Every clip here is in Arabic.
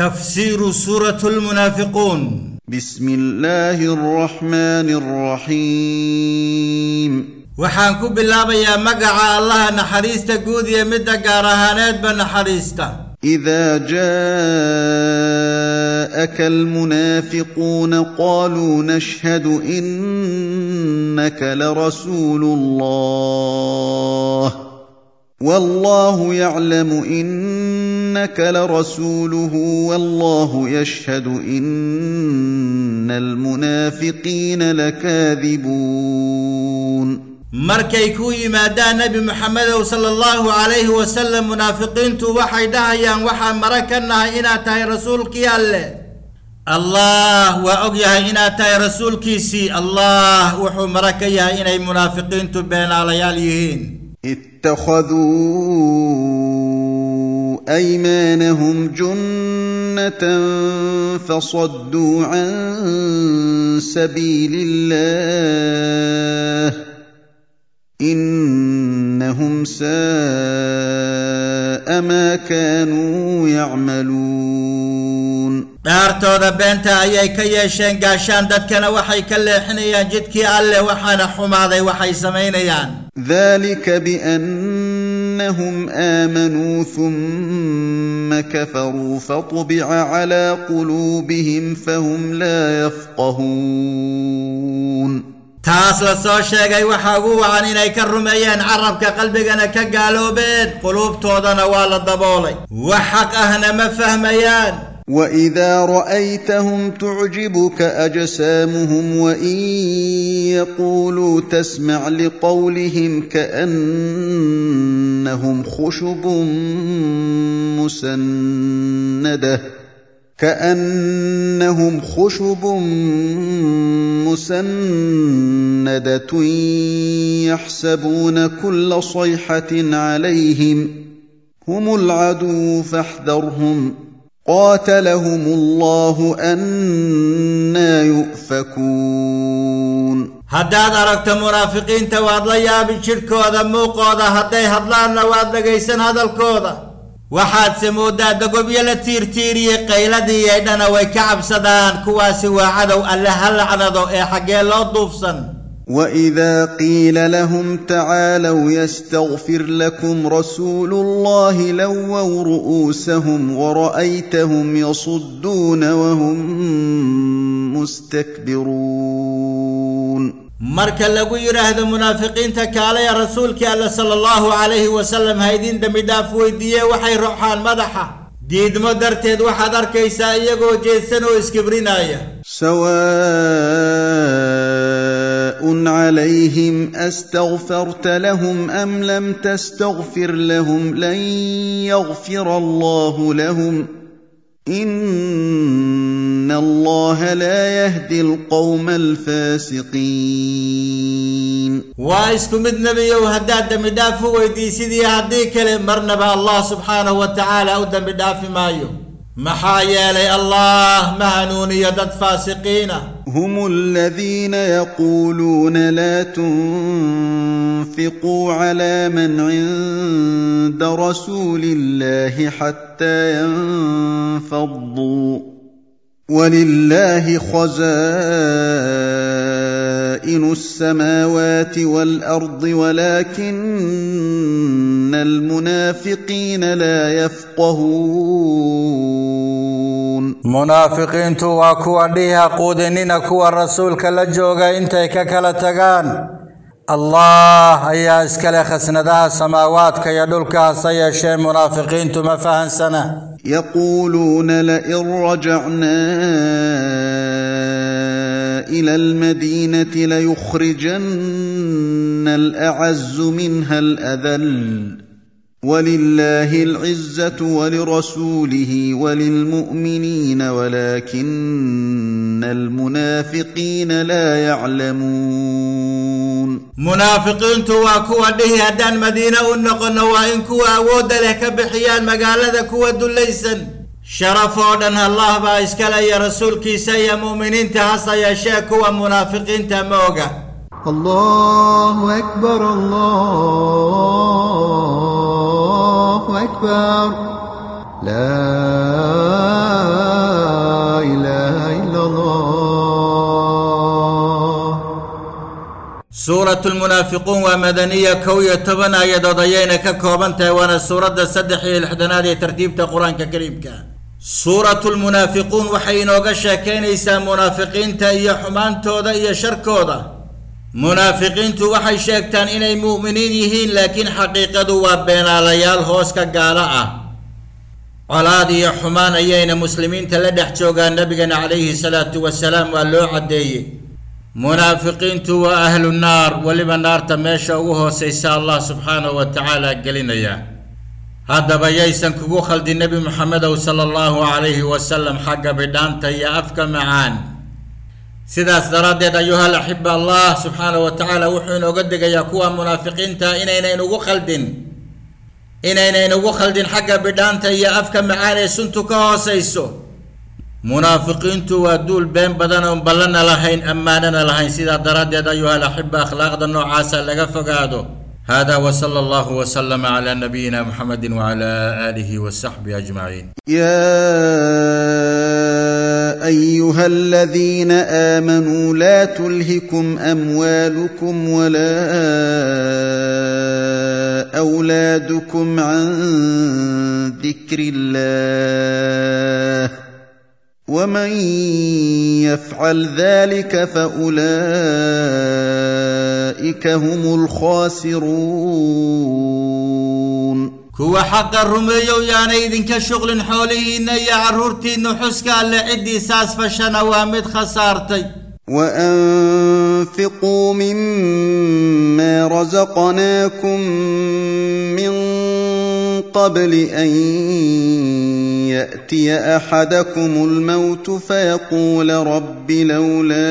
تفسير سورة المنافقون. بسم الله الرحمن الرحيم. waxaan ku bilaabayaa magaca allaha naxariista guud iyo midda gaar ahaaneedba naxariista إذا جاءك المنافقون قالوا نشهد إنك لرسول الله. والله يعلم إنك لرسوله والله يشهد إن المنافقين لكاذبون مركي كوي ما دا نبي محمد صلى الله عليه وسلم منافقين تو وحي دا يان وحا مركنا إنا تاي رسول كي الله؟ الله وأغيا إنا تاي رسول كي سي الله وحو مركيا إنا منافقين تو بين عليال يهين اتخذوا أيمانهم جنة فصدوا عن سبيل الله إنهم ساء ما كانوا يعملون. دارتو إي كي كيشين قاشان دتكنا وحي كل كالليحنيا جدكي ألي وحانا حماضي وحي سمينيان. ذلك بأن أنهم آمنوا ثم كفروا فطبع على قلوبهم فهم لا يفقهون. تاسو سو شيغاي وحاغو وعانين اي كرميان عربك قلبك أنا كقالوبين قلوب تودانا والا دبولي وحق اهنا ما فهميان واذا رايتهم تعجبك اجسامهم وان يقولوا تسمع لقولهم كانهم خشب مسنده كانهم خشب مسنده يحسبون كل صيحه عليهم هم العدو فاحذرهم قاتلهم الله أنا يؤفكون. هداد أرقت مرافقين تواد ليا بشرك هذا موقع هذا هداي هدلان لواد لقيسن هذا الكودة وحاد سمود داد دقو بيلا تير تيري قيلا دي ايدانا ويكعب سدان كواسي وعدو اللي هل عندو اي حقي لا ضفصن وَإِذَا قِيلَ لَهُمْ تَعَالَوْا يَسْتَغْفِرْ لَكُمْ رَسُولُ اللَّهِ لَوَّوْا رُؤُوسَهُمْ وَرَأَيْتَهُمْ يَصُدُّونَ وَهُمْ مُسْتَكْبِرُونَ مَرْكَ لَقُوا يُرَهْدَ مُنَافِقِينَ تَكَالَ يَا رَسُولِكَ أَلَّا صَلَى اللَّهُ عَلَيْهِ وَسَلَّمَ هَيْدِينَ دَمِدَافُ وَيْدِيَ وَحَيْ ديد مَدَحَ ديدما درتيد وحضر كيسا يقو جيسن واسكبرين آية سواء عليهم أستغفرت لهم أم لم تستغفر لهم لن يغفر الله لهم إن الله لا يهدي القوم الفاسقين. وايسكمد نبي وهدا دم دافو ويدي سيدي هدي كلمه مرنبه الله سبحانه وتعالى أو ودم دافي مايو محايالي الله مهنون يدد فاسقين. هم الذين يقولون لا تنفقوا على من عند رسول الله حتى ينفضوا. ولله خزائن خزائن السماوات والأرض ولكن المنافقين لا يفقهون. منافقين تو اكو اديها قودنين اكو الرسول كلا جوغا انت الله هيا اسكلا خسندا سماوات كيا دولكا سي شي منافقين تو ما فهم سنه يقولون لئن رجعنا إلى المدينة ليخرجن الأعز منها الأذل. ولله العزة ولرسوله وللمؤمنين ولكن المنافقين لا يعلمون. munaafiqiintu waa kuwa dhihi haddaan madiine u noqonno waa in kuwa awoodda leh ka شرف أن الله با يا رسول كيسيا مؤمنين تهصى يا شاك ومنافقين تموغا الله أكبر الله أكبر لا إله إلا الله. سورة المنافقون ومدنية كوية تبنى يدضيينك كوبنتا وأنا سورة السدحي الحدنالي ترتيب تقران كريمك suuratu lmunaafiquun waxay inooga sheekaynaysaa munaafiqiinta iyo xumaantooda iyo sharkooda. Munaafiqiintu waxay sheegtaan inay mu'miniin yihiin laakiin xaqiiqadu waa beenaalayaal hoos ka gaalo ah. Colaad iyo xumaan ayayna muslimiinta la dhex joogaan nabigana calayhi salaatu wasalaam waa loo caddeeyey. Munaafiqiintu waa ahlu naar weliba naarta meesha ugu hoosaysa allah subxaanahu wa tacaala gelinaya haddaba yaysan kugu khaldin nebi moxamedow sala allahu calayhi wasalam xagga bidhaanta iyo afka macaan. Sidaas daraaddeed ayuhal axiba allah subxaanahu wa tacaala wuxuu inooga degayaa kuwa munaafiqiinta inayna inugu khaldin. Inayna inugu khaldin xagga bidhaanta iyo afka macaan ee suntu ka hoosayso. Munaafiqiintu waa duul been badan oon ballana lahayn ammaanana lahayn. Sidaa daraaddeed ayuha alaxiba akhlaaqda noocaasa laga fogaado hada wsala allahu wslama cla nabiyina muxamedi wcla alihi wsaxbihi ajmaciin يا أيها الذين آمنوا لا تلهكم أموالكم ولا أولادكم عن ذكر الله ومن يفعل ذلك فأولئك أولئك هم الخاسرون كو حق الرميو يعني إذن كشغل حولي إني عرورتي نحسك لعدي ساس فشنا وامد خسارتي. وأنفقوا مما رزقناكم من قبل أن يأتي أحدكم الموت فيقول رب لولا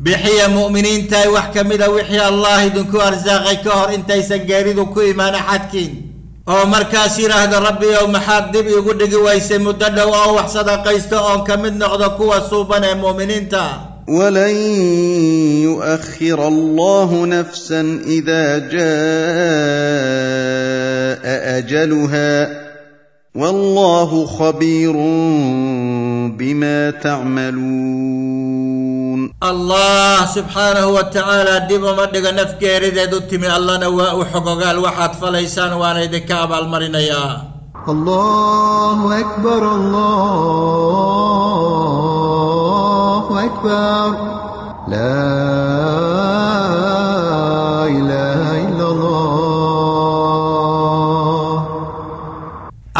بحي مؤمنين تاي وحكم إذا وحي الله دنكو أرزاقي كهر انتاي سنقاريد وكو إيمان حدكين أو مركاس يراه ربي أو محاد يقول لك ويس مدد أو وحصد قيست أو كم أو قوة صوبنا مؤمنين تا. ولن يؤخر الله نفسا إذا جاء أجلها. والله خبير بما تعملون. allah subxaanahu wa tacaala dib uma dhigo naf geerideed u timi. Allana waa u xogogaal waxaad falaysaan waana idinka abaalmarinayaa allahu akbar allahu akbar.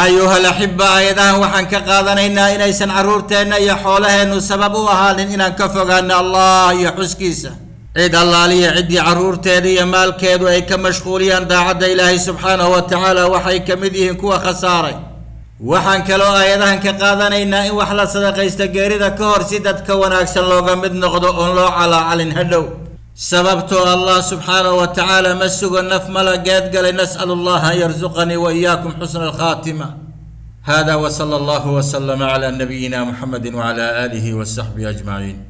Ayuha alaxiba aayadahan waxaan ka qaadanaynaa inaysan carruurteenna iyo xoolaheennu sabab u ahaanin inaan ka fogaano allah iyo xuskiisa cid allaaliya ciddii carruurteeda iyo maalkeedu ay ka mashquuliyaan daacadda ilaahay subxaanahu wa tacaala waxay ka mid yihiin kuwa khasaaray waxaan kaloo aayadahan ka qaadanaynaa in wax la sadaqaysta geerida ka hor si dadka wanaagsan looga mid noqdo oon loo calaacalin hadhow sababtoo allah subxaanahu wa tacaala ma sugo naf mala geedgalay nas'alu allaha an yarzuqanii wa iyaakum xusna alkhaatima hada wsala allahu wslama cla nabiyina muxamedi wcla aalihi wsaxbihi ajmaciin